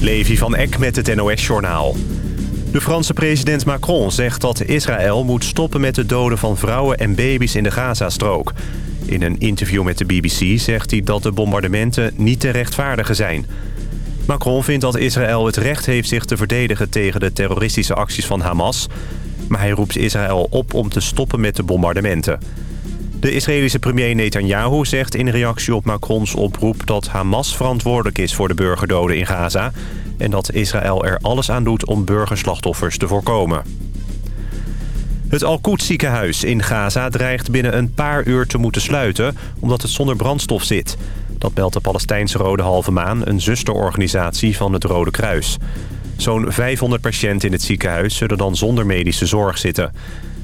Levi van Eck met het NOS-journaal. De Franse president Macron zegt dat Israël moet stoppen met het doden van vrouwen en baby's in de Gazastrook. In een interview met de BBC zegt hij dat de bombardementen niet te rechtvaardigen zijn. Macron vindt dat Israël het recht heeft zich te verdedigen tegen de terroristische acties van Hamas. Maar hij roept Israël op om te stoppen met de bombardementen. De Israëlische premier Netanyahu zegt in reactie op Macrons oproep... dat Hamas verantwoordelijk is voor de burgerdoden in Gaza... en dat Israël er alles aan doet om burgerslachtoffers te voorkomen. Het Al-Quds ziekenhuis in Gaza dreigt binnen een paar uur te moeten sluiten... omdat het zonder brandstof zit. Dat meldt de Palestijnse Rode Halve Maan, een zusterorganisatie van het Rode Kruis. Zo'n 500 patiënten in het ziekenhuis zullen dan zonder medische zorg zitten...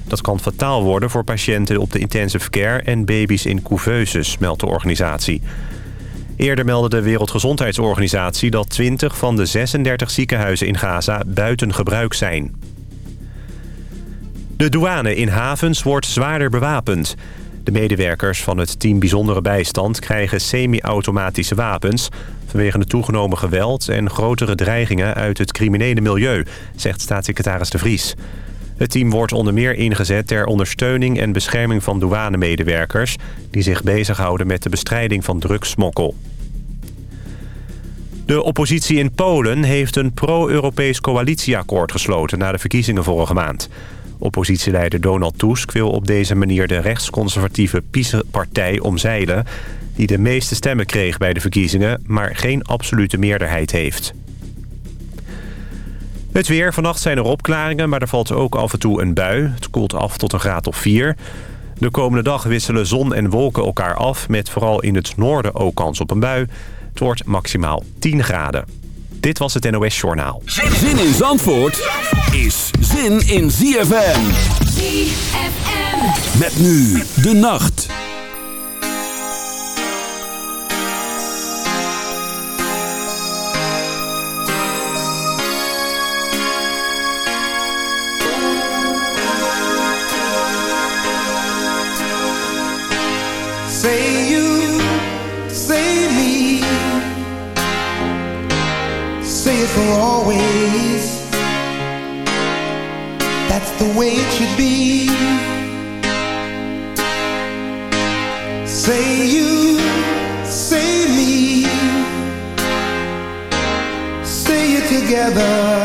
Dat kan fataal worden voor patiënten op de intensive care en baby's in couveuses, meldt de organisatie. Eerder meldde de Wereldgezondheidsorganisatie dat 20 van de 36 ziekenhuizen in Gaza buiten gebruik zijn. De douane in havens wordt zwaarder bewapend. De medewerkers van het team Bijzondere Bijstand krijgen semi-automatische wapens... vanwege het toegenomen geweld en grotere dreigingen uit het criminele milieu, zegt staatssecretaris De Vries. Het team wordt onder meer ingezet ter ondersteuning en bescherming van douanemedewerkers... die zich bezighouden met de bestrijding van drugssmokkel. De oppositie in Polen heeft een pro-Europees coalitieakkoord gesloten... na de verkiezingen vorige maand. Oppositieleider Donald Tusk wil op deze manier de rechtsconservatieve PiS-partij omzeilen... die de meeste stemmen kreeg bij de verkiezingen, maar geen absolute meerderheid heeft. Het weer. Vannacht zijn er opklaringen, maar er valt ook af en toe een bui. Het koelt af tot een graad of 4. De komende dag wisselen zon en wolken elkaar af... met vooral in het noorden ook kans op een bui. Het wordt maximaal 10 graden. Dit was het NOS Journaal. Zin in Zandvoort is zin in ZFM. ZFM. Met nu de nacht. Together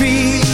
be.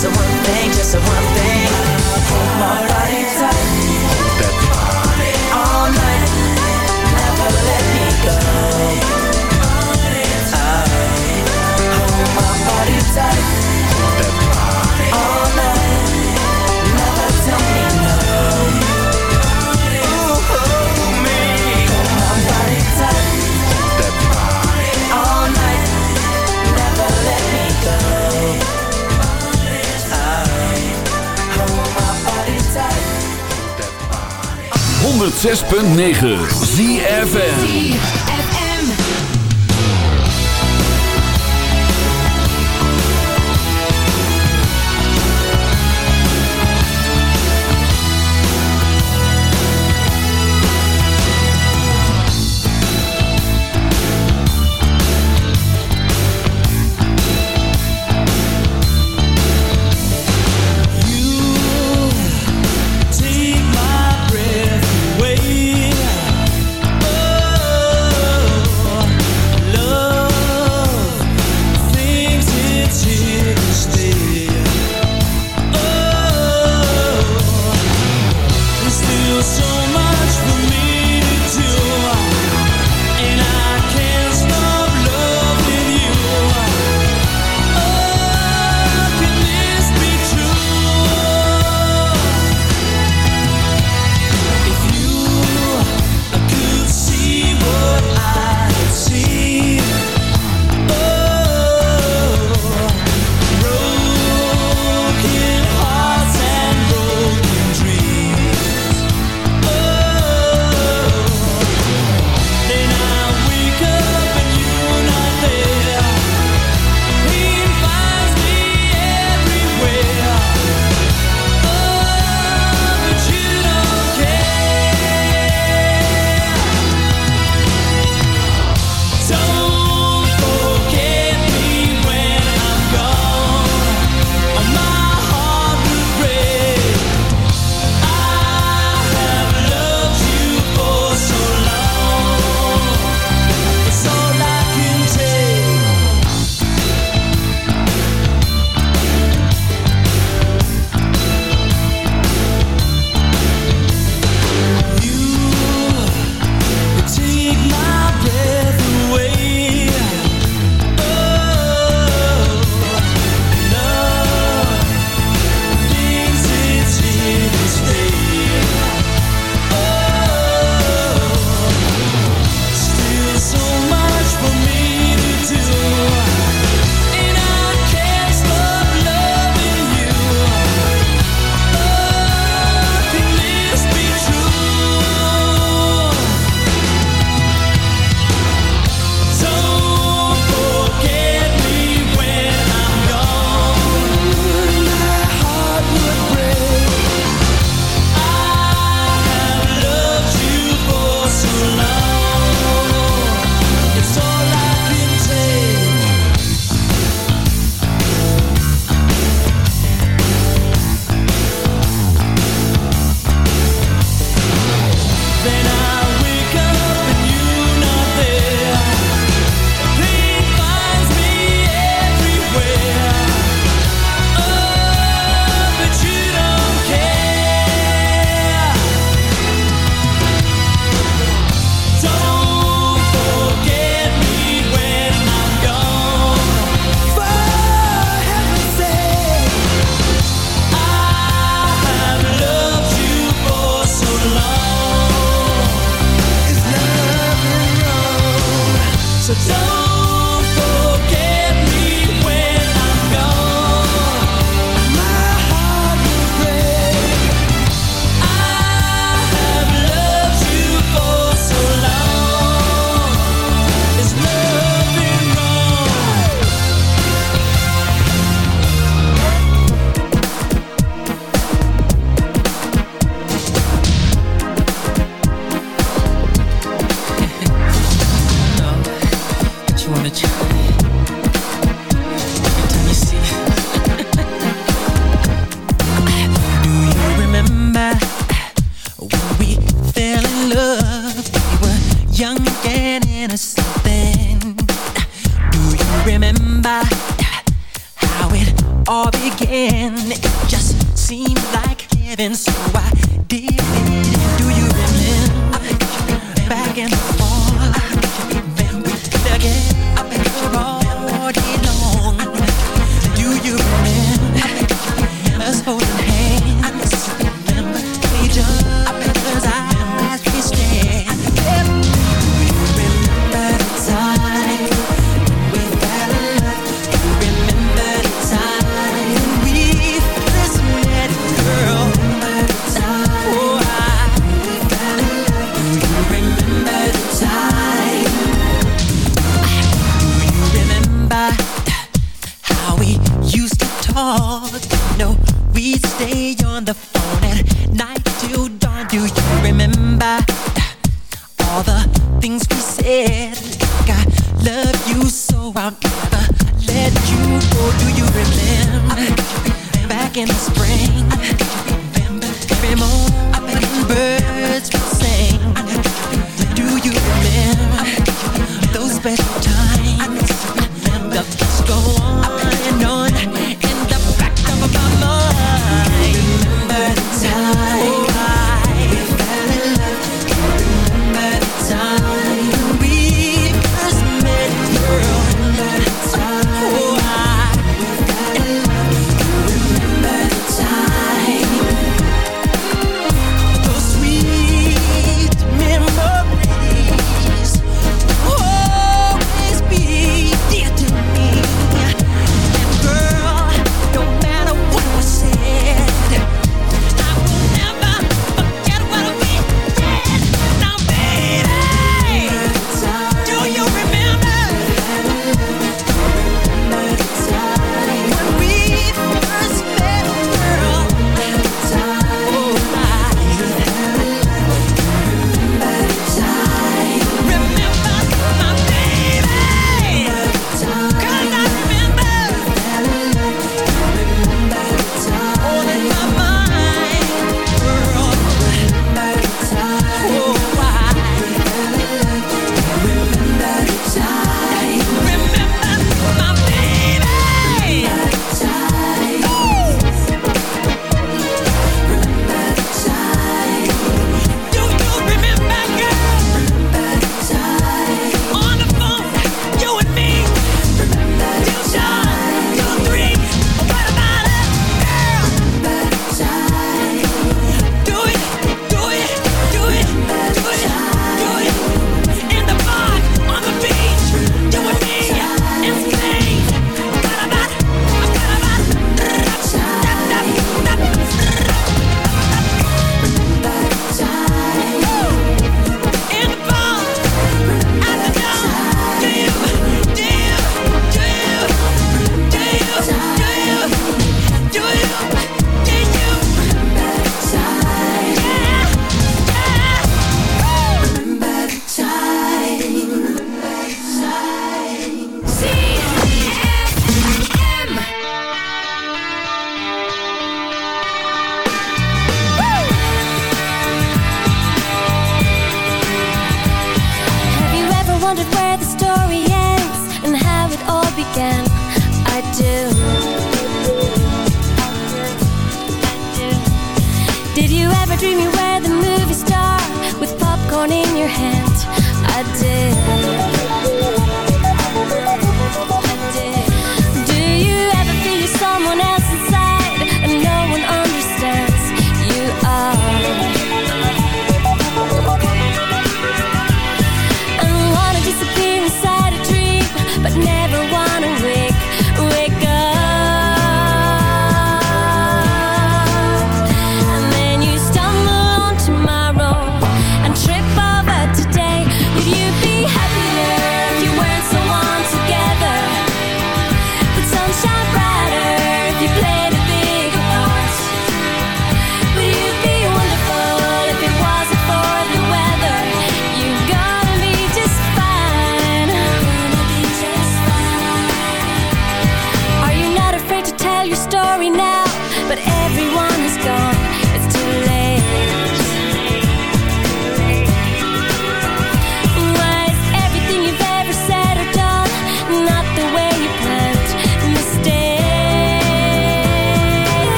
Just one thing, just one thing. Hold my body tight. All night, never let me go. Hold oh, my body tight. 106.9 ZFN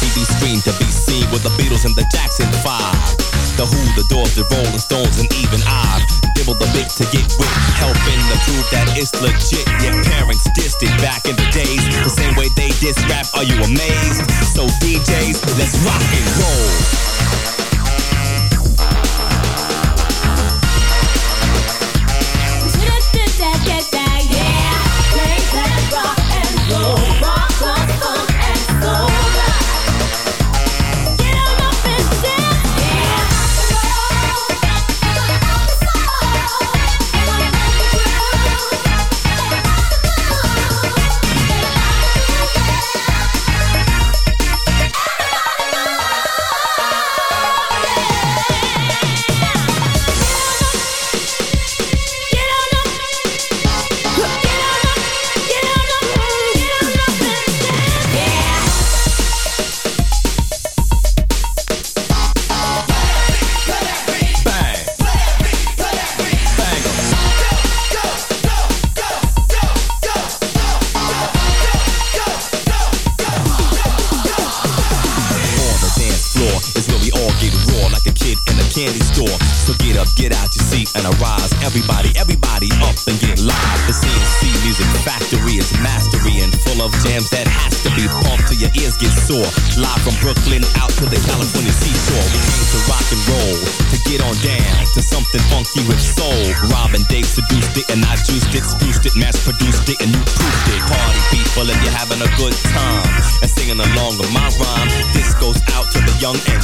TV screen to be seen with the Beatles and the Jackson 5. The Who, the Doors, the Rolling Stones, and even I dibble the bit to get with, helping the prove that it's legit. Your parents dissed it back in the days, the same way they diss rap. Are you amazed? So DJs, let's rock and roll. young and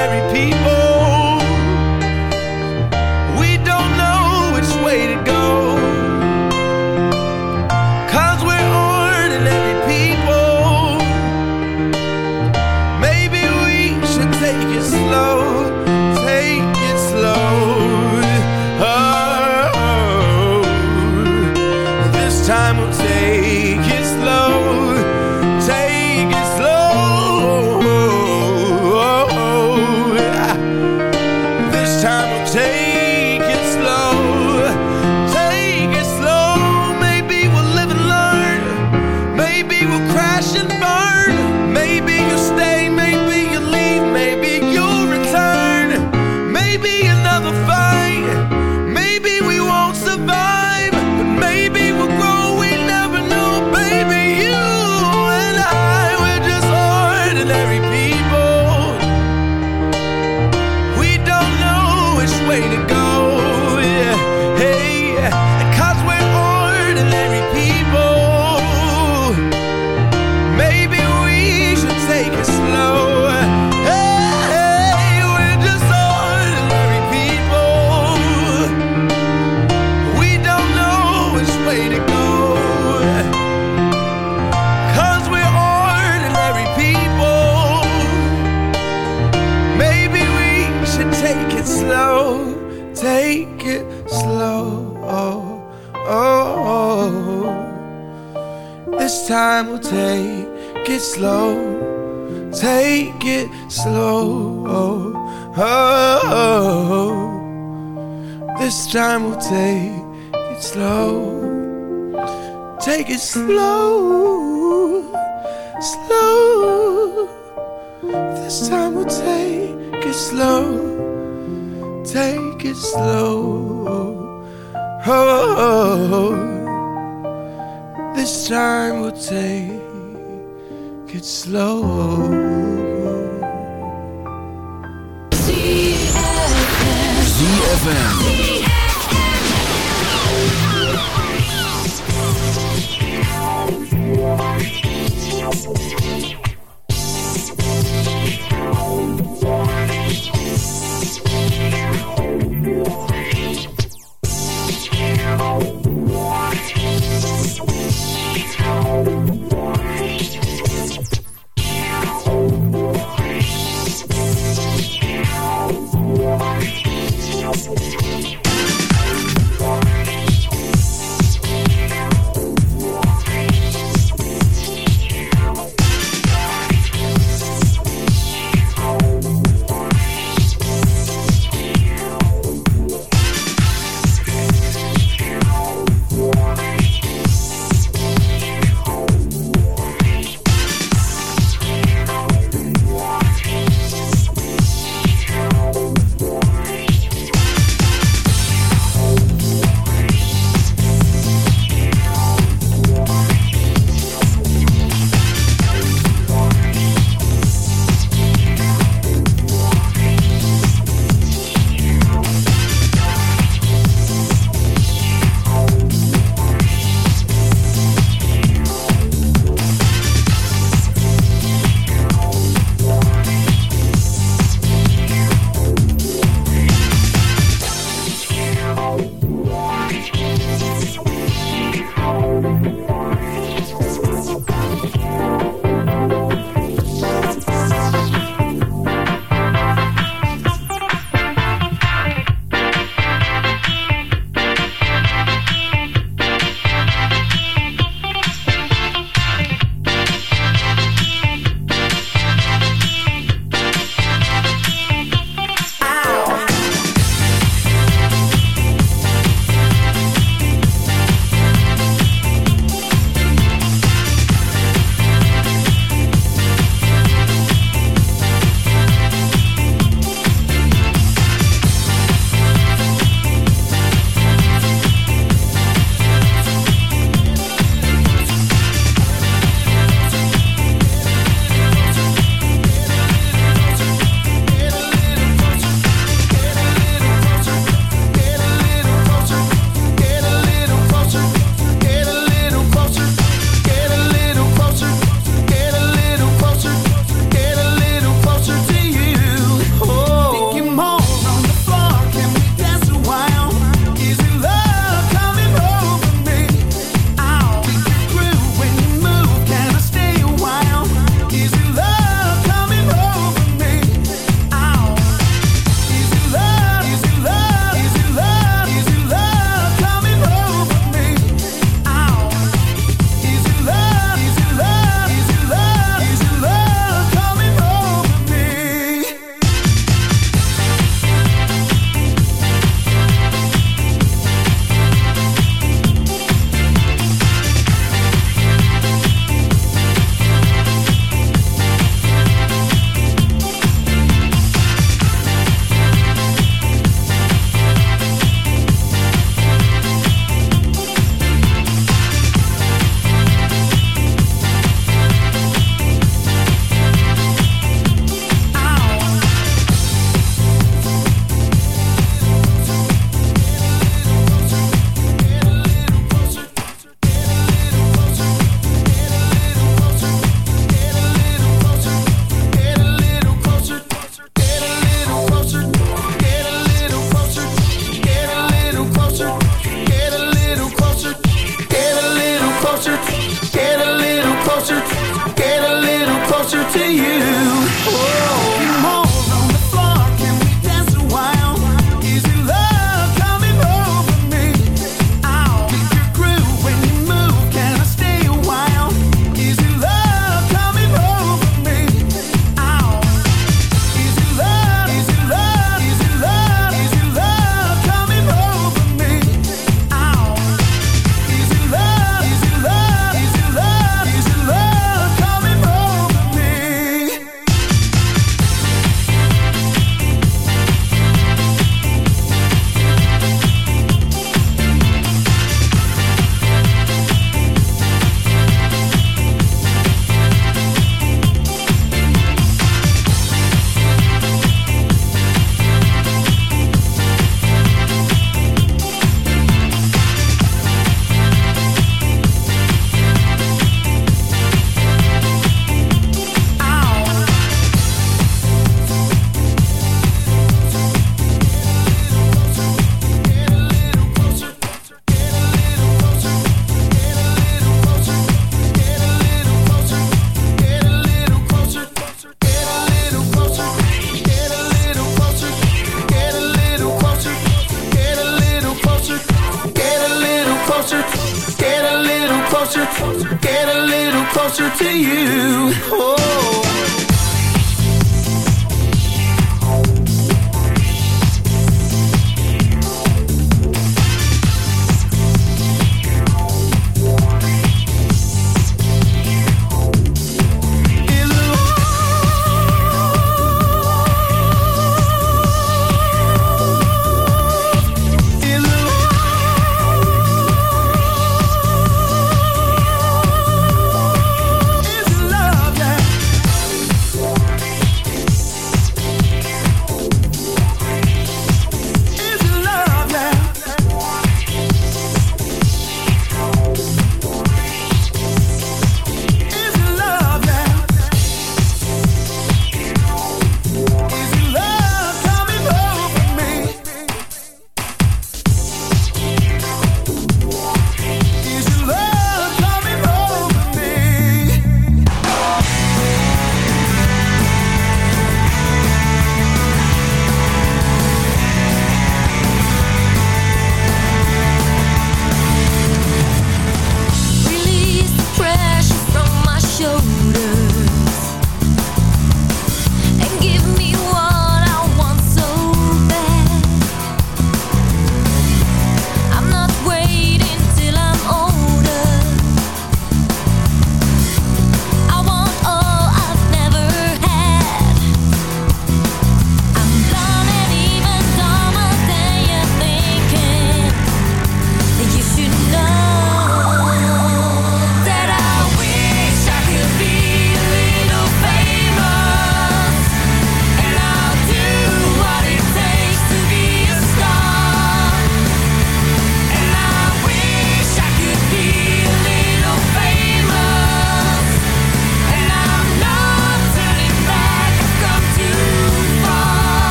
ordinary people.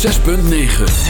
106.9